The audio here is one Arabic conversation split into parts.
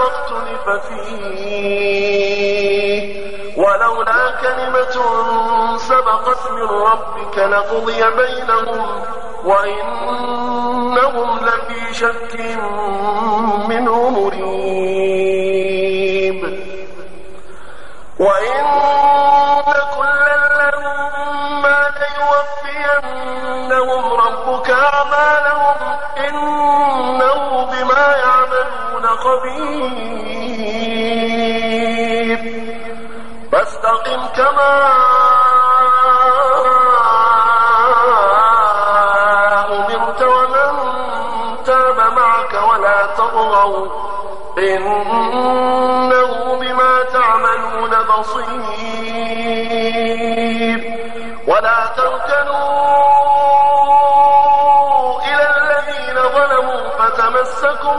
فاختلف فيه. ولولا كلمة سبقت من ربك لقضي بينهم وإنهم لفي شك منه مريب. وإن خبير. فاستقم كما أمرت ومن تاب معك ولا تطغوا. إنه بما تعملون بصير. ولا تركنوا إلى الذين ظلموا فتمسكم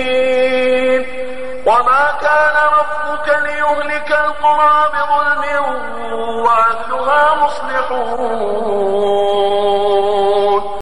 المجرمين وما كان ربك ليهلك القرى